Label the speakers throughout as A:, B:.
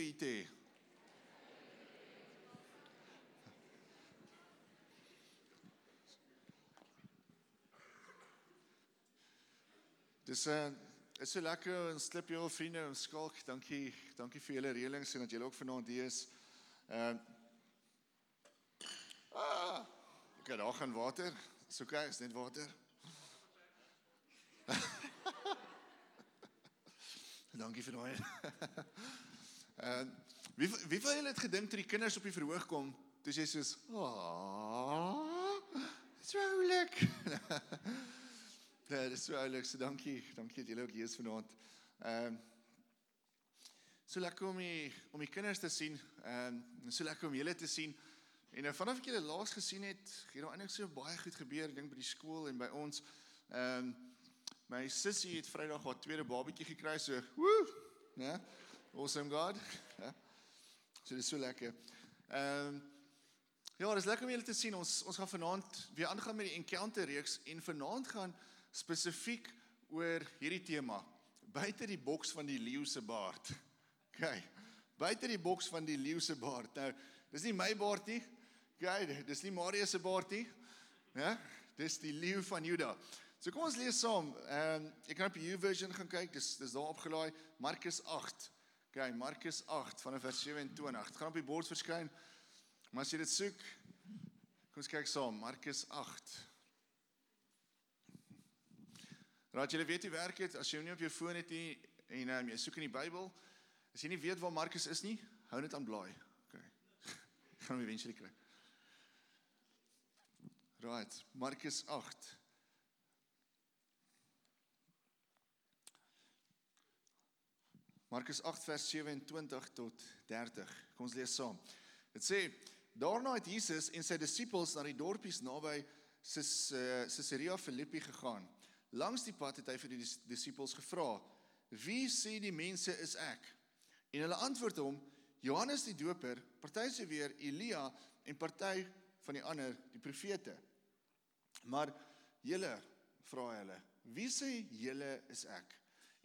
A: hier te 'n uh, eh, is so lekker en slip jou vriende en skalk. Dankie, dankie vir julle reëlings en dat julle ook vanaand hier is. Uh, Ah, okay, daar gaan water. Dis okay, is net water. Dankie vir daai. Ehm wie wie van julle het gedink toe die kinders op die verhoog kom, toe sê soos, "Ag, dit's oulik." Ja, dis so oulik. So dankie. Dankie dat julle ook hier is vanaand. Ehm um, So lekker om die om die kinders te sien. Ehm um, so lekker om julle te sien. En nou vanaf ek julle laas gesien het, het daar eintlik so baie goed gebeur, dink by die skool en by ons. Ehm um, my sussie het Vrydag haar tweede babatjie gekry, so woe, né? Awesome God. So dis so lekker. Ehm um, Ja, dit is lekker om julle te sien. Ons ons gaan vanaand weer aangaan met die encounter reeks en vanaand gaan spesifiek oor hierdie tema. Buite die boks van die leeu se baard. OK. Buite die boks van die leeu se baard. Nou, dis nie my baard nie. OK, dis nie Marius se baard nie. Ja? Dis die leeu van Juda. So kom ons lees saam. Ehm um, ek kan op die YouVersion gaan kyk. Dis dis daar opgelaai Markus 8. OK, Markus 8 vanaf vers 27. Dit gaan op die bord verskyn. Maar as jy dit soek, kom ons kyk saam, Markus 8. Raad julle weet hoe werk dit as jy nie op jou foon het nie en um, jy soek in die Bybel, as jy nie weet waar Markus is nie, hou net aan blaai. OK. gaan hom eventually kry. Right, Markus 8. Markus 8 vers 27 tot 30. Kom ons lees saam. Dit sê Daarna het Jesus en sy disippels na die dorpies naby eh, Caesarea Philippi gegaan. Langs die pad het hy vir die disippels gevra: "Wie sê die mense is ek?" En hulle antwoord hom: "Johannes die Doper, party sê weer Elia en party van die ander die profete." Maar julle vra hulle: "Wie sê julle is ek?"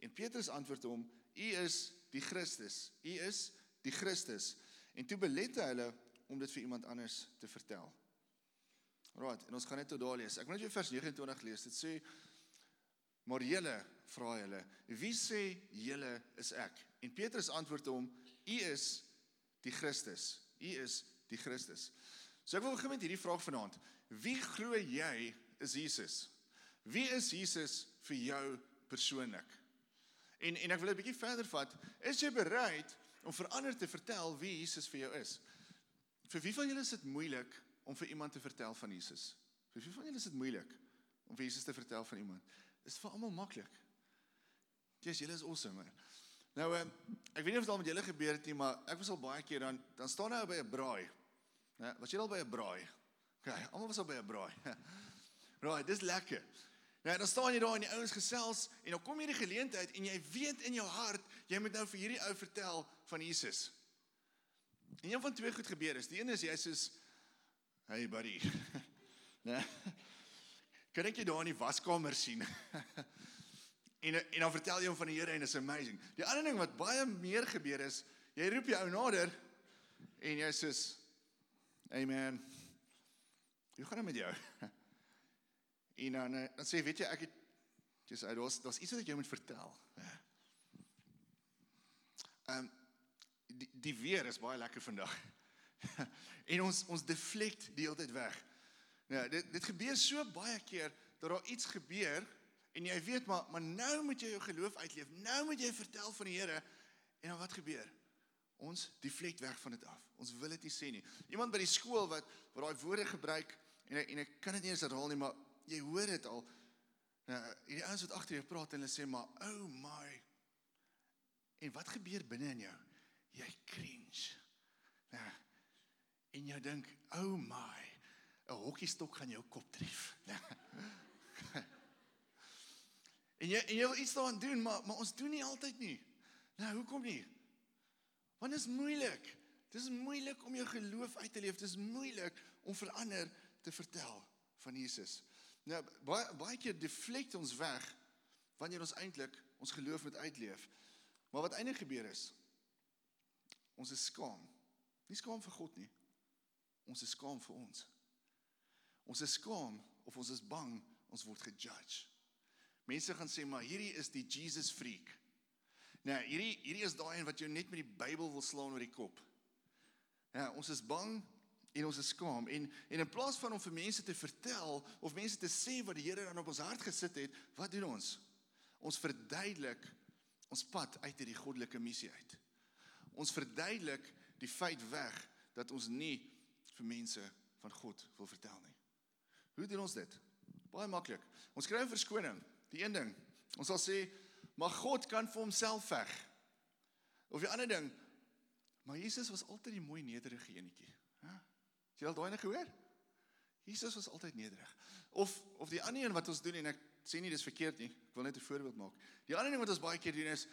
A: En Petrus antwoord hom: "U is die Christus. U is die Christus." En toe belette hulle om dit vir iemand anders te vertel. Right, en ons gaan net tot daar lees. Ek wil net weer vers 29 lees. Dit sê Maar julle vra hulle, wie sê julle is ek? En Petrus antwoord hom, u is die Christus. U is die Christus. So ek wil begin met hierdie vraag vanaand. Wie glo jy is Jesus? Wie is Jesus vir jou persoonlik? En en ek wil 'n bietjie verder vat. Is jy bereid om vir ander te vertel wie Jesus vir jou is? Vir wie van julle is dit moeilik om vir iemand te vertel van Jesus? Vir wie van julle is dit moeilik om vir Jesus te vertel van iemand? Dit is vir almal maklik. Jesus, julle is awesome. Man. Nou, um, ek weet nie of dit al met julle gebeur het nie, maar ek was al baie keer dan dan staan hy by 'n braai. Né? Was jy al by 'n braai? OK, almal was al by 'n braai. right, dis lekker. Nou, dan staan jy daar en die ouens gesels en dan kom hierdie geleentheid en jy weet in jou hart jy moet nou vir hierdie ou vertel van Jesus. En een van twee goed gebeur is. Die een is jy soos hey buddy. né? Kan ek jou daar in die waskamer sien? en en dan vertel jy hom van die Here en it's amazing. Die ander ding wat baie meer gebeur is, jy roep jou ou nader en jy sê hey man. Hoe gaan dit met jou? en dan eh, dan sê weet jy ek het dis daar's daar's iets wat jou moet vertel. Ehm um, die die weer is baie lekker vandag. en ons ons deflect die hele tyd weg. Ja, dit dit gebeur so baie keer dat daar iets gebeur en jy weet maar maar nou moet jy jou geloof uitleef. Nou moet jy vertel van die Here en dan wat gebeur? Ons deflect weg van dit af. Ons wil dit nie sê nie. Iemand by die skool wat wat daai woorde gebruik en en ek kan dit nie eens herhaal nie, maar jy hoor dit al. Ja, hierdie ouens wat agter jou praat en hulle sê maar, "Oh my." En wat gebeur binne in jou? jy cringe. Ja. En jy dink, "Oh my, 'n hokkiestok gaan jou kop tref." Ja. en jy en jy wil iets daaraan doen, maar maar ons doen nie altyd nie. Nou, hoekom nie? Want dit is moeilik. Dit is moeilik om jou geloof uit te leef. Dit is moeilik om vir ander te vertel van Jesus. Nou, baie baie keer deflect ons weg wanneer ons eintlik ons geloof moet uitleef. Maar wat eintlik gebeur is, ons is skaam. Nie skaam vir God nie. Ons is skaam vir ons. Ons is skaam of ons is bang ons word gejudge. Mense gaan sê maar hierdie is die Jesus freak. Nou, hierdie hierdie is daai een wat jou net met die Bybel wil slaan oor die kop. Ja, ons is bang en ons is skaam en en in plaas van om vir mense te vertel of mense te sê wat die Here dan op ons hart gesit het, wat doen ons? Ons verduidelik ons pad uit hierdie goddelike missie uit. Ons verduidelik die feit weg dat ons nie vir mense van God wil vertel nie. Hoe doen ons dit? Baie maklik. Ons kry 'n verskoning. Die een ding, ons sal sê, maar God kan vir homself veg. Of die ander ding, maar Jesus was altyd die mooi nederige enetjie. Het jy al daai ene gehoor? Jesus was altyd nederig. Of of die ander een wat ons doen en ek sê nie dis verkeerd nie. Ek wil net 'n voorbeeld maak. Die ander ding wat ons baie keer doen is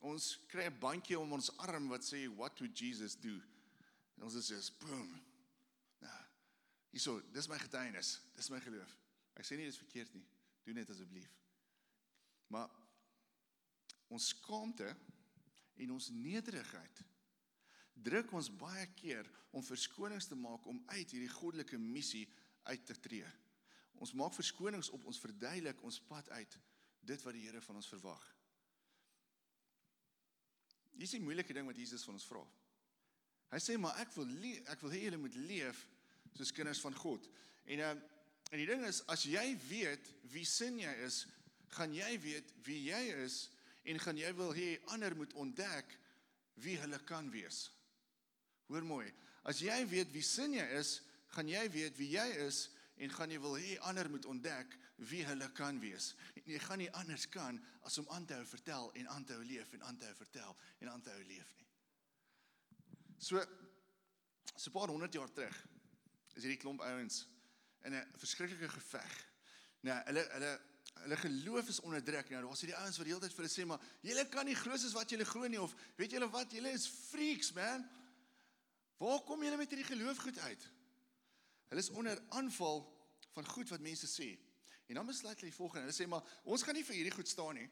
A: ons kry 'n bandjie om ons arm wat sê what would Jesus do? En ons is so boom. Nou, hierso, dis my getuienis. Dis my geloof. Ek sê nie dis verkeerd nie. Doen dit asseblief. Maar ons skaamte en ons nederigheid druk ons baie keer om verskonings te maak om uit hierdie goddelike missie uit te tree. Ons maak verskonings op ons verduidelik ons pad uit dit wat die Here van ons verwag. Hier is die moeilike ding wat Jesus van ons vra. Hy sê maar ek wil ek wil hê julle moet leef soos kinders van God. En uh, en die ding is as jy weet wie sin jy is, gaan jy weet wie jy is en gaan jy wil hê ander moet ontdek wie hulle kan wees. Hoor mooi. As jy weet wie sin jy is, gaan jy weet wie jy is en gaan jy wil hê ander moet ontdek wie hulle kan wees. En jy gaan nie anders kan as om aan te hou vertel en aan te hou leef en aan te hou vertel en aan te hou leef nie. So so 'n paar honderd jaar terug is hierdie klomp ouens in 'n verskriklike geveg. Nou, hulle hulle hulle geloof is onderdruk. Nou, daar's hierdie ouens wat die hele tyd vir hulle sê maar julle kan nie glo soos wat julle glo nie of weet julle wat julle is freaks man. Waar kom julle met hierdie geloof goed uit? Hulle is onder aanval van goed wat mense sê. En dan besluit hulle die volgende. Hulle sê maar ons gaan nie vir hierdie goed staan nie.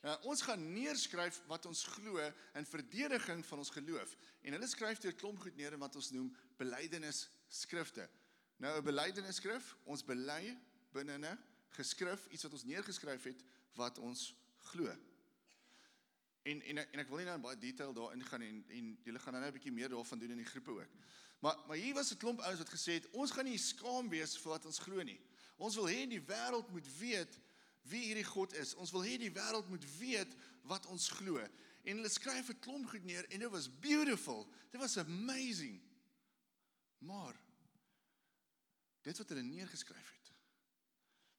A: Nou ons gaan neerskryf wat ons glo in verdediging van ons geloof. En hulle skryf deur klomp goed neer wat ons noem belydenis skrifte. Nou 'n belydenis skrif, ons bely binne 'n geskrif iets wat ons neergeskryf het wat ons glo. En en en ek wil nie nou in baie detail daarin gaan en en julle gaan nou 'n bietjie meer daarvan doen in die groepe ook. Maar maar hier was 'n klomp ouens wat gesê het ons gaan nie skaam wees vir wat ons glo nie. Ons wil hê die wêreld moet weet wie hierdie God is. Ons wil hê die wêreld moet weet wat ons glo. En hulle skryf 'n klomp goed neer en dit was beautiful. Dit was amazing. Maar dit wat hulle neergeskryf het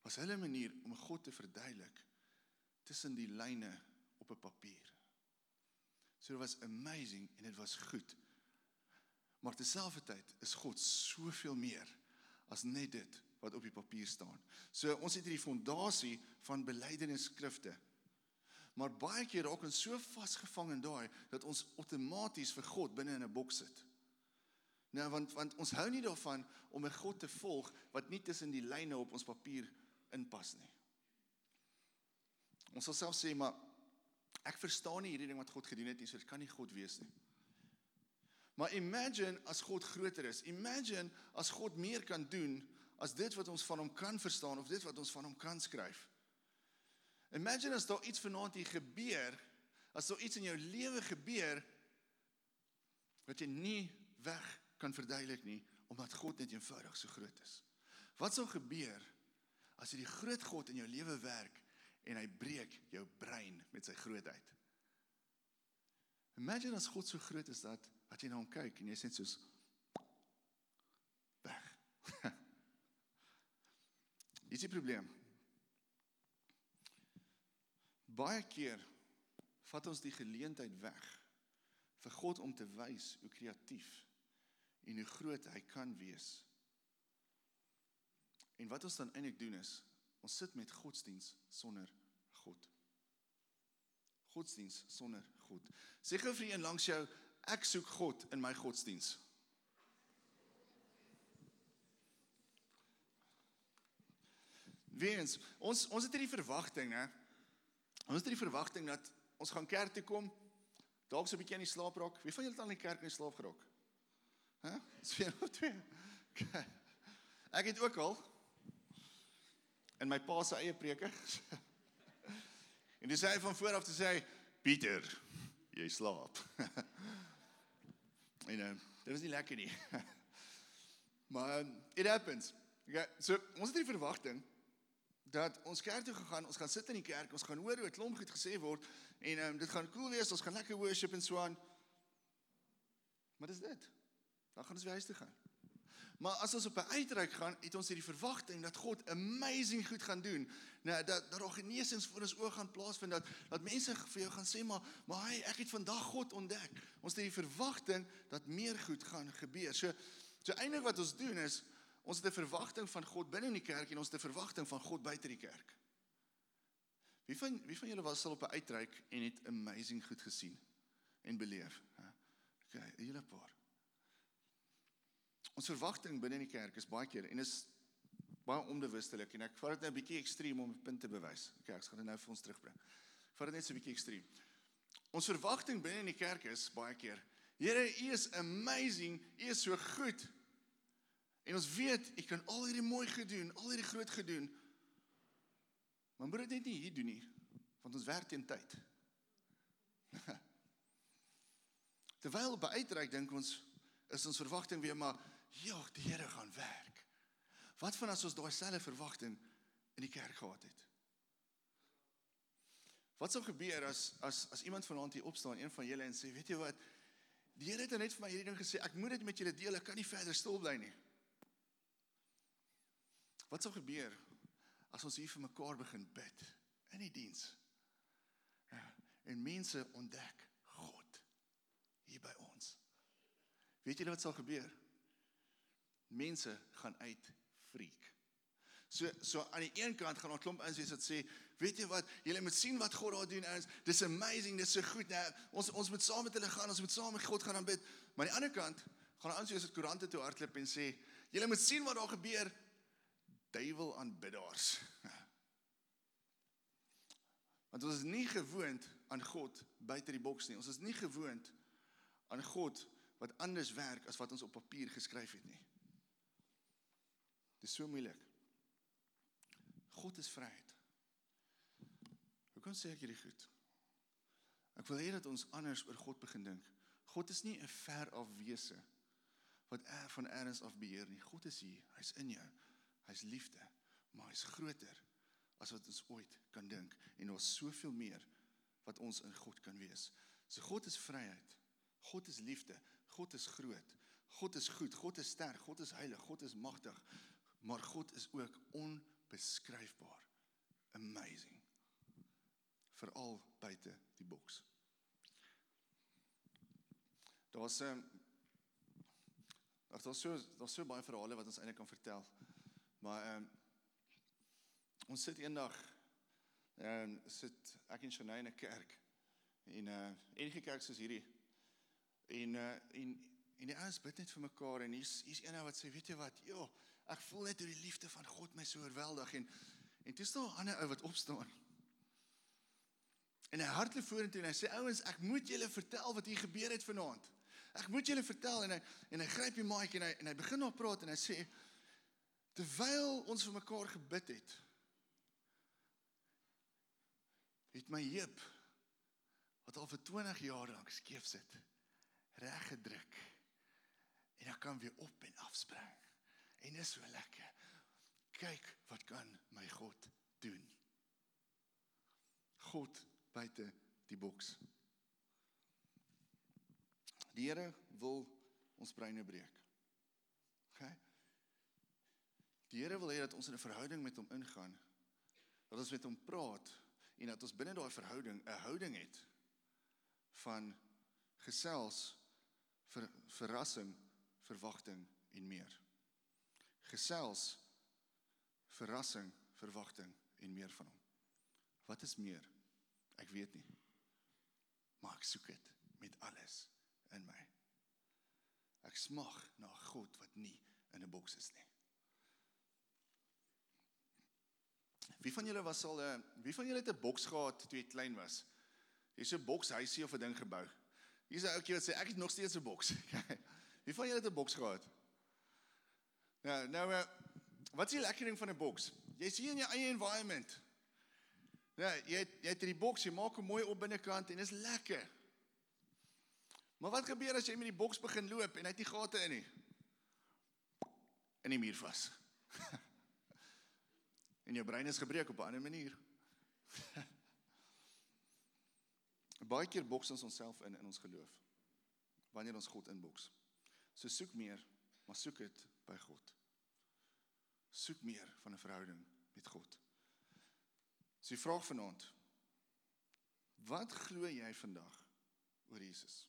A: was hulle manier om God te verduidelik tussen die lyne op 'n papier. So dit was amazing en dit was goed. Maar terselfdertyd is God soveel meer as net dit wat op die papier staan. So ons het hierdie fondasie van belydenisskrifte. Maar baie keer raak ons so vasgevang in daai dat ons outomaties vir God binne in 'n boks sit. Nou want want ons hou nie daarvan om 'n God te volg wat nie tussen die lyne op ons papier inpas nie. Ons sal self sê maar ek verstaan nie hierdie ding wat God gedoen het nie, so dit kan nie God wees nie. Maar imagine as God groter is. Imagine as God meer kan doen as dit wat ons van hom kan verstaan of dit wat ons van hom kan skryf. Imagine as daar iets vanaand hier gebeur, as daar iets in jou lewe gebeur wat jy nie weg kan verduidelik nie omdat God net eenvoudig so groot is. Wat sou gebeur as jy die groot God in jou lewe werk en hy breek jou brein met sy grootheid? Imagine as God so groot is dat wat jy na hom kyk en jy sê soos weg. Dis die probleem. Baie keer vat ons die geleentheid weg vir God om te wys hoe kreatief en hoe groot hy kan wees. En wat ons dan eintlik doen is, ons sit met godsdiens sonder God. Godsdiens sonder God. Sê gou vir een langs jou, ek soek God in my godsdiens. Weens ons ons het hierdie verwagting, né? Ons het hierdie verwagting dat ons gaan kerk toe kom, dalk so 'n bietjie aan die slaap raak. Wie van julle het al in die kerk in die slaap geraak? Hæ? Dis weer of twee. Okay. Ek het ook al in my pa se eie preke. en dis hy van voor af te sê Pieter, jy slaap. en uh, dit was nie lekker nie. maar um, it happens. Okay, so ons het die verwagting dat ons kerk toe gegaan, ons gaan sit in die kerk, ons gaan hoor hoe 'n klomp goed gesê word en um, dit gaan cool wees, ons gaan lekker worship en so aan. Maar dis dit. Dan gaan ons weer huis toe gaan. Maar as ons op 'n uitreik gaan, het ons hierdie verwagting dat God amazing goed gaan doen. Nou dat dat daar genesings voor ons oë gaan plaasvind dat dat mense vir jou gaan sê maar maar hy ek het vandag God ontdek. Ons het hierdie verwagting dat meer goed gaan gebeur. So so eintlik wat ons doen is ons het 'n verwagting van God binne in die kerk en ons het 'n verwagting van God buite die kerk. Wie van wie van julle was al op 'n uitreik en het amazing goed gesien en beleef? Okay, 'n hele paar. Ons verwagting binne in die kerk is baie keer en is baie onbewustelik en ek vat dit nou 'n bietjie ekstreem om 'n punt te bewys. Okay, ek gaan dit nou vir ons terugbring. Ek vat dit net so 'n bietjie ekstreem. Ons verwagting binne in die kerk is baie keer, Here, U is amazing, U is so goed. En ons weet U kan al hierdie mooi gedoen, al hierdie groot gedoen. Maar moet dit net nie hier doen nie, want ons werk teen tyd. Terwyl by uitreik dink ons is ons verwagting weer maar ja, die Here gaan werk. Wat van as ons daai selfde verwagting in die kerk gehad het? Wat sou gebeur as as as iemand vanaand hier opstaan, een van julle en sê, weet jy wat? Die Here het net vir my hierdie ding gesê, ek moet dit met julle deel, ek kan nie verder stil bly nie. Wat sou gebeur as ons hier vir mekaar begin bid in die diens? En mense ontdek God hier by ons. Weet julle wat sal gebeur? Mense gaan uit freak. So so aan die een kant gaan daar klomp insig wat sê, weet jy wat, julle moet sien wat God daar doen is. Dis amazing, dis so goed. Nou, ons ons moet saam met hulle gaan, ons moet saam met God gaan aanbid. Maar aan die ander kant gaan daar insig wat koerante toe hardloop en sê, julle moet sien wat daar gebeur. Duiwel aanbiddaars. Want ons is nie gewoond aan God buite die boks nie. Ons is nie gewoond aan God wat anders werk as wat ons op papier geskryf het nie. Dis so moeilik. God is vryheid. Hoe kan sê ek hierdie goed? Ek wil hê dat ons anders oor God begin dink. God is nie 'n ver af wese wat er van eers af beheer nie. God is hier. Hy's in jou. Hy's liefde, maar hy's groter as wat ons ooit kan dink en daar's soveel meer wat ons in God kan wees. So God is vryheid. God is liefde. God is groot. God is goed. God is sterk. God is heilig. God is magtig maar God is ook onbeskryfbaar. Amazing. Veral buite die boks. Daar's 'n ehm, daar's so daar's so baie verhale wat ons eintlik kan vertel. Maar ehm um, ons sit eendag ehm um, sit ek en Shanae in 'n kerk en uh enige kerk soos hierdie en uh en en die ouens bid net vir mekaar en hier's hier's een wat sê weet jy wat? Ja, ek voel net hoe die liefde van God my so oorweldig en en toe staan 'n ander ou wat opstaan. En hy hardloop vorentoe en hy sê ouens, ek moet julle vertel wat hier gebeur het vanaand. Ek moet julle vertel en hy en hy gryp die mic en hy en hy begin nou praat en hy sê terwyl ons vir mekaar gebid het het my heup wat al vir 20 jaar lank skeef sit reg gedruk en ek kan weer op en af spring en is so lekker. Kyk wat kan my God doen. God buite die boks. Die Here wil ons breine breek. OK? Die Here wil hê dat ons in 'n verhouding met hom ingaan. Dat ons met hom praat en dat ons binne daai verhouding 'n houding het van gesels vir verrassing, verwagting en meer gesels verrassing, verwagting en meer van hom. Wat is meer? Ek weet nie. Maar ek soek dit met alles in my. Ek smag na God wat nie in 'n boks is nie. Wie van julle was al 'n wie van julle het 'n boks gehad toe jy klein was? Jy so 'n bokshuisie of 'n ding gebou. Hier's 'n ouetjie wat sê ek het nog steeds 'n boks. Wie van julle het 'n boks gehad? Ja, nou uh, wat is die lekker ding van 'n boks? Jy sien in jou eie environment. Ja, jy het, jy het hierdie boks, jy maak hom mooi op binnekant en dit is lekker. Maar wat gebeur as jy met die boks begin loop en hy het nie gate in nie? In die muur vas. en jou brein is gebreek op 'n ander manier. Baie keer boks ons onsself in in ons geloof. Wanneer ons God inboks. So soek meer, maar soek dit by God. Soek meer van 'n verhouding met God. So die vraag vanaand. Wat glo jy vandag oor Jesus?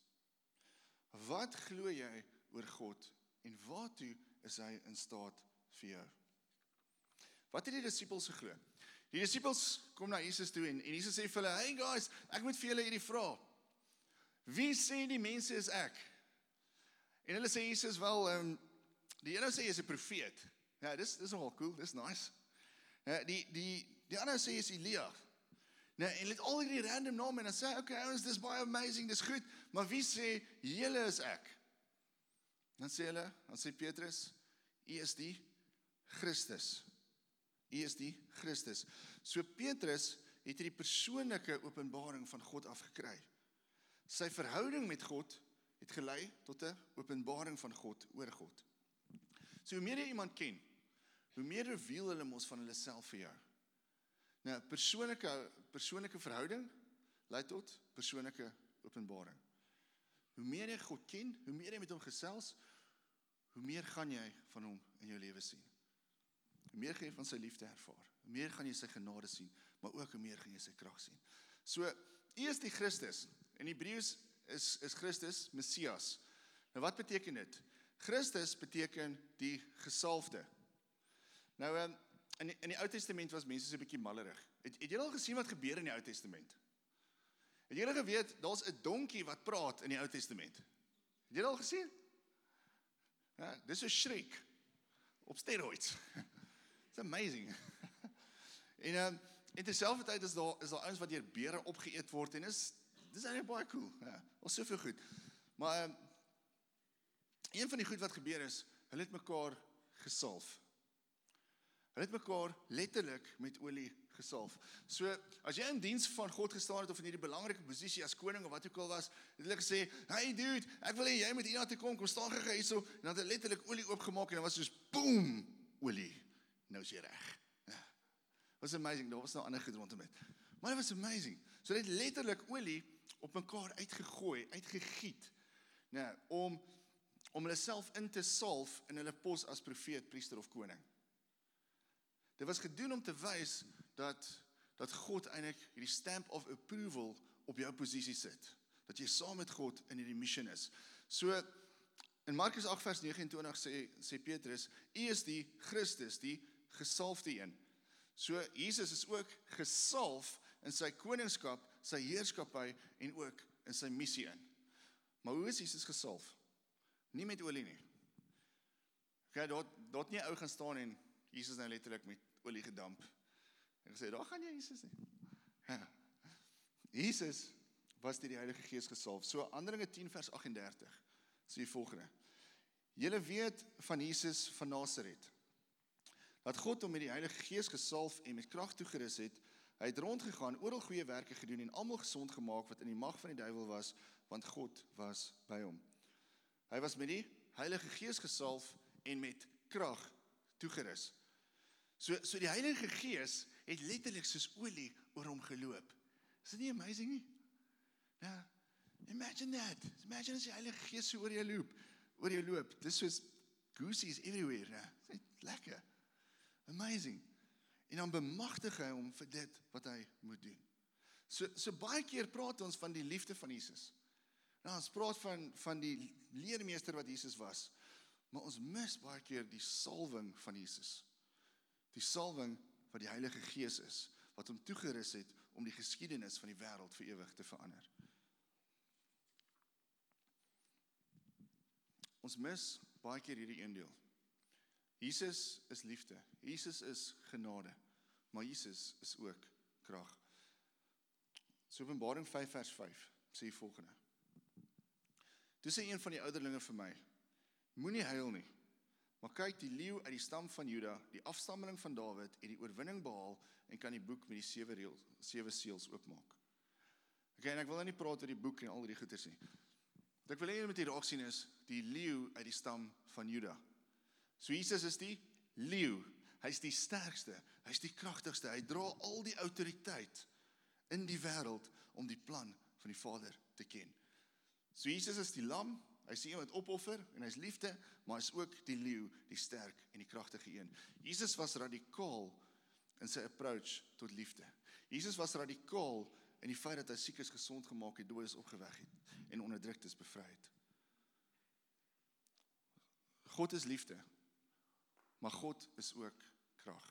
A: Wat glo jy oor God en waartoe is hy in staat vir jou? Wat het die disippels geglo? Die disippels kom na Jesus toe en en Jesus sê vir hulle: "Hey guys, ek moet vir julle hierdie vra. Wie sê die mense is ek?" En hulle sê Jesus wel, ehm um, die een sê hy is 'n profeet. Ja, dis dis nogal cool, dis nice. Ja, die die die ander sê is Elia. Nou, en dit al hierdie random name en dan sê okay, ouens, dis baie amazing, dis goed, maar wie sê julle is ek? Dan sê hulle, dan sê Petrus, U is die Christus. U is die Christus. So Petrus het hierdie persoonlike openbaring van God afgekry. Sy verhouding met God het gelei tot 'n openbaring van God oor God. So hoe meer jy iemand ken, hoe meer reveal hulle mos van hulle self vir jou. Nou, persoonlike persoonlike verhouding lei tot persoonlike openbaring. Hoe meer jy God ken, hoe meer jy met hom gesels, hoe meer gaan jy van hom in jou lewe sien. Hoe meer gaan jy van sy liefde ervaar. Hoe meer gaan jy sy genade sien, maar ook hoe meer gaan jy sy krag sien. So, U is die Christus. In Hebreëus is is Christus Messias. Nou wat beteken dit? Christus beteken die gesalfde. Nou um, in die, in die Ou Testament was mense so 'n bietjie mallerig. Het, het jy al gesien wat gebeur in die Ou Testament? Het al geweet daar's 'n donkie wat praat in die Ou Testament? Het jy al gesien? Ja, dis 'n shriek op steroids. It's amazing. en um, en terselfdertyd is daar is daar ouens wat deur beere opgeëet word en is dis eintlik baie cool. Ja, ons soveel goed. Maar um, een van die goed wat gebeur is, hulle het mekaar gesalf. Hulle het mekaar letterlik met olie gesalf. So as jy in diens van God gestaan het of in hierdie belangrike posisie as koning of wat ook al was, het hulle gesê, "Hey dude, ek wil hê jy moet hiernatoe kom, kom staan gou hierso." En dan het hulle letterlik olie oopgemaak en dit was soos boem, olie nou is jy reg. Ja. Was amazing, daar was nou ander goed rondom dit. Maar dit was amazing. So dit letterlik olie op mekaar uitgegooi, uitgegiet. Nee, om om hulle self in te salf in hulle pos as profeet, priester of koning. Dit was gedoen om te wys dat dat God eintlik hierdie stamp of approval op jou posisie sit. Dat jy saam met God in hierdie mission is. So in Markus 8 vers 29 sê sê Petrus, U is die Christus, die gesalfde een. So Jesus is ook gesalf in sy koningskap, sy heerskappy en ook in sy missie in. Maar hoe is Jesus gesalf? Nie met olie nie. Okay, daar daar nie ou gaan staan en Jesus nou letterlik met olie gedamp. En gesê, "Daar gaan jy Jesus nie." Jesus was deur die Heilige Gees gesalf. So Handelinge 10 vers 38 sê die volgende: Julle weet van Jesus van Nasaret dat God hom met die Heilige Gees gesalf en met krag toegerus het. Hy het rondgegaan, oral goeie werke gedoen en almal gesond gemaak wat in die mag van die duiwel was, want God was by hom. Hy was met die Heilige Gees gesalf en met krag toegerus. So so die Heilige Gees het letterlik soos olie oor hom geloop. Is dit nie amazing nie? Ja. Imagine that. Imagine as die Heilige Gees so oor jou loop, oor jou loop. Dis soos goosies everywhere, né? Dit lekker. Amazing. En dan bemagtig hy hom vir dit wat hy moet doen. So so baie keer praat ons van die liefde van Jesus. Nou ons praat van van die leermeester wat Jesus was. Maar ons mis baie keer die salwing van Jesus. Die salwing wat die Heilige Gees is wat hom toegerus het om die geskiedenis van die wêreld vir ewig te verander. Ons mis baie keer hierdie een deel. Jesus is liefde. Jesus is genade. Maar Jesus is ook krag. So Openbaring 5 vers 5 sê die volgende. Toe sê een van die ouderlinge vir my: Moenie huil nie. Maar kyk, die leeu uit die stam van Juda, die afstammeling van Dawid, het die oorwinning behaal en kan die boek met die sewe reëls, sewe seels oopmaak. Okay, en ek wil nou nie praat oor die boek en al die goeters nie. Wat ek wil hê jy moet hier raak sien is die leeu uit die stam van Juda. So Jesus is die leeu. Hy's die sterkste, hy's die kragtigste. Hy dra al die autoriteit in die wêreld om die plan van die Vader te ken. So Jesus is die lam, hy sê iemand opoffer en hy's liefde, maar hy's ook die leeu, die sterk en die kragtige een. Jesus was radikaal in sy approach tot liefde. Jesus was radikaal in die feit dat hy siekes gesond gemaak het, dooies opgewek het en onderdruktes bevry het. God is liefde. Maar God is ook krag.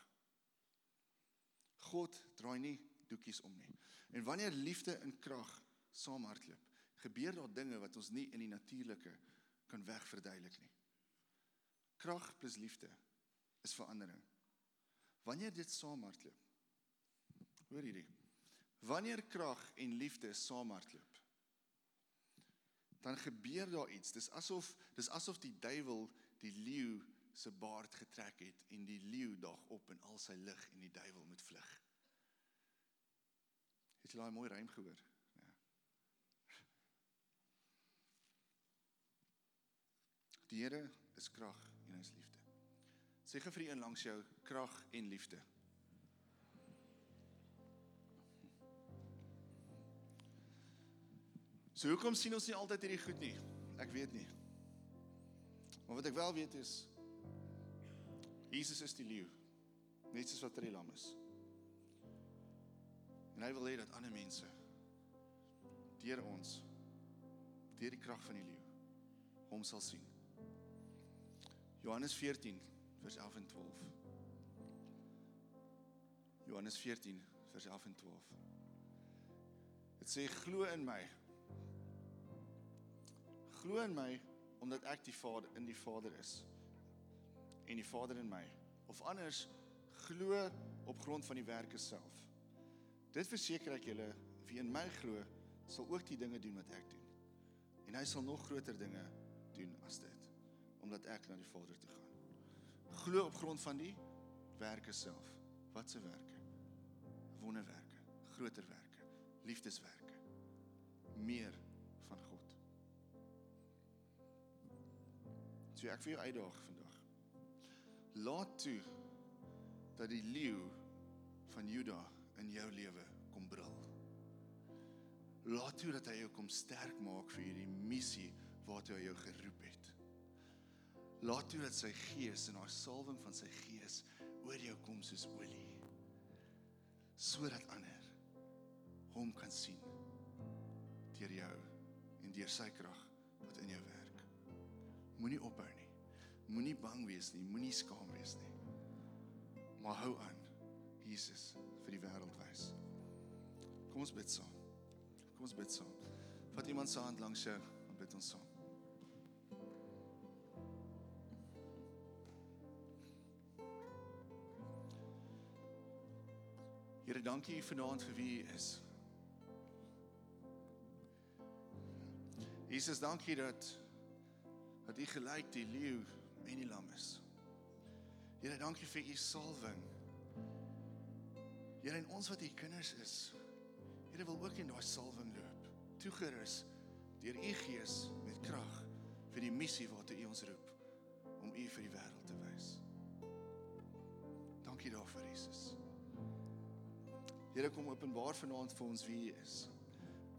A: God draai nie doekies om nie. En wanneer liefde en krag saamhardloop, gebeur daar dinge wat ons nie in die natuurlike kan wegverduidelik nie. Krag plus liefde is verandering. Wanneer dit saamhardloop. Hoor hierdie. Wanneer krag en liefde saamhardloop, dan gebeur daar iets. Dis asof dis asof die duiwel die leeu se baard getrek het en die leeu dag op in al sy lig en die duiwel moet vlug. Het jy daai mooi rym gehoor? Ja. Die Here is krag en hy is liefde. Sê gou vir een langs jou krag en liefde. So hoekom sien ons nie altyd hierdie goed nie? Ek weet nie. Maar wat ek wel weet is Jesus is die leeu. Net soos wat hy die lam is. En hy wil hê dat ander mense deur ons deur die krag van die leeu hom sal sien. Johannes 14 vers 11 en 12. Johannes 14 vers 11 en 12. Dit sê glo in my. Glo in my omdat ek die Vader in die Vader is en die Vader in my of anders glo op grond van die werke self. Dit verseker ek julle wie in my glo sal ook die dinge doen wat ek doen. En hy sal nog groter dinge doen as dit omdat ek na die Vader toe gaan. Glo op grond van die werke self. Wat se werke? Wonderwerke, groter werke, liefdeswerke. Meer van God. So ek vir jou uitdaag vandag. Laat toe dat die leeu van Juda in jou lewe kom brul. Laat toe dat hy jou kom sterk maak vir hierdie missie waartoe hy jou geroep het. Laat toe dat sy gees en haar salwing van sy gees oor jou kom soos olie. Sodat ander hom kan sien deur jou en deur sy krag wat in jou werk. Moenie ophou nie. Moenie bang wees nie, moenie skaam wees nie. Maar hou aan. Jesus vir die wêreld wys. Kom ons bid saam. Kom ons bid saam. Vat iemand se hand langs jou en bid ons saam. Here, dankie vanaand vir wie U is. Jesus, dankie dat dat U gelyk die leeu en die lam is. Here, dankie vir U salwing. Here, en ons wat U kinders is, Here wil ook in daai salwing loop, toegerus deur U Gees met krag vir die missie waartoe U ons roep om U vir die wêreld te wys. Dankie daarvoor, Jesus. Here kom openbaar vanaand vir ons wie U is.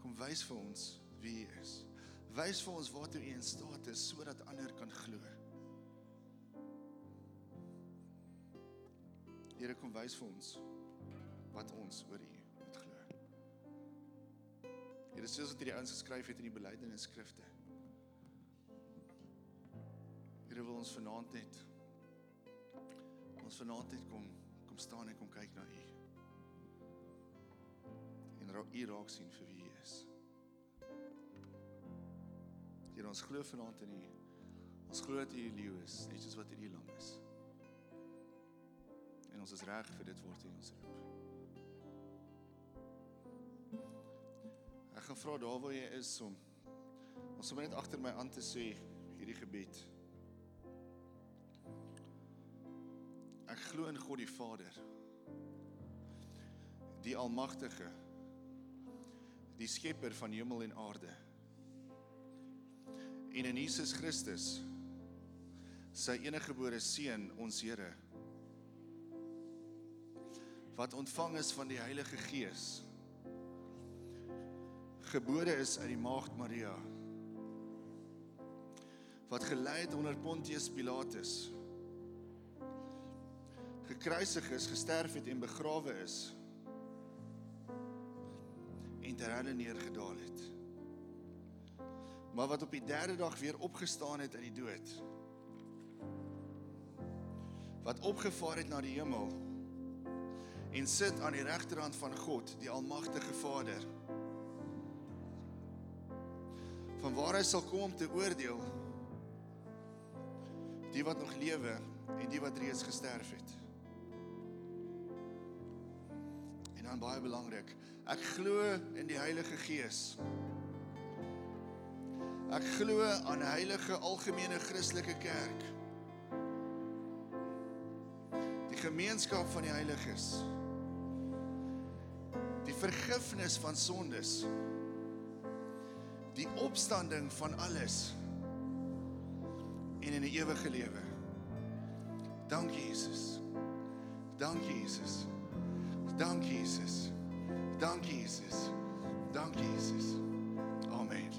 A: Kom wys vir ons wie U is. Wys vir ons waartoe U in staat is sodat ander kan glo. Here kom wys vir ons wat ons oor U moet glo. Here soos wat hierdie ouens geskryf het in die belydenis en skrifte. Here wil ons vanaand net ons vanaand net kom kom staan en kom kyk na U. U raak sien vir wie U is. Here ons glo vanaand in U. Ons glo dat U leeu is, net soos wat U lam is en ons is reg vir dit word in ons roep. Ek gaan vra daar waar jy is om Ons moet net agter my aan te sê hierdie gebed. Ek glo in God die Vader. Die almagtige. Die skepper van hemel en aarde. En in Jesus Christus sy eniggebore seun ons Here wat ontvang is van die Heilige Gees gebore is uit die maagd Maria wat gelei het onder Pontius Pilatus gekruisig is, gesterf het en begrawe is en ter helle neergedaal het maar wat op die derde dag weer opgestaan het uit die dood wat opgevaar het na die hemel en sit aan die regterhand van God, die almagtige Vader. Van waar hy sal kom om te oordeel die wat nog lewe en die wat reeds gesterf het. En dan baie belangrik, ek glo in die Heilige Gees. Ek glo aan 'n heilige algemene Christelike kerk. Die gemeenskap van die heiliges. Die vergifnis van sondes. Die opstanding van alles en in 'n ewige lewe. Dankie Jesus. Dankie Jesus. Dankie Jesus. Dankie Jesus. Dankie Jesus. Amen.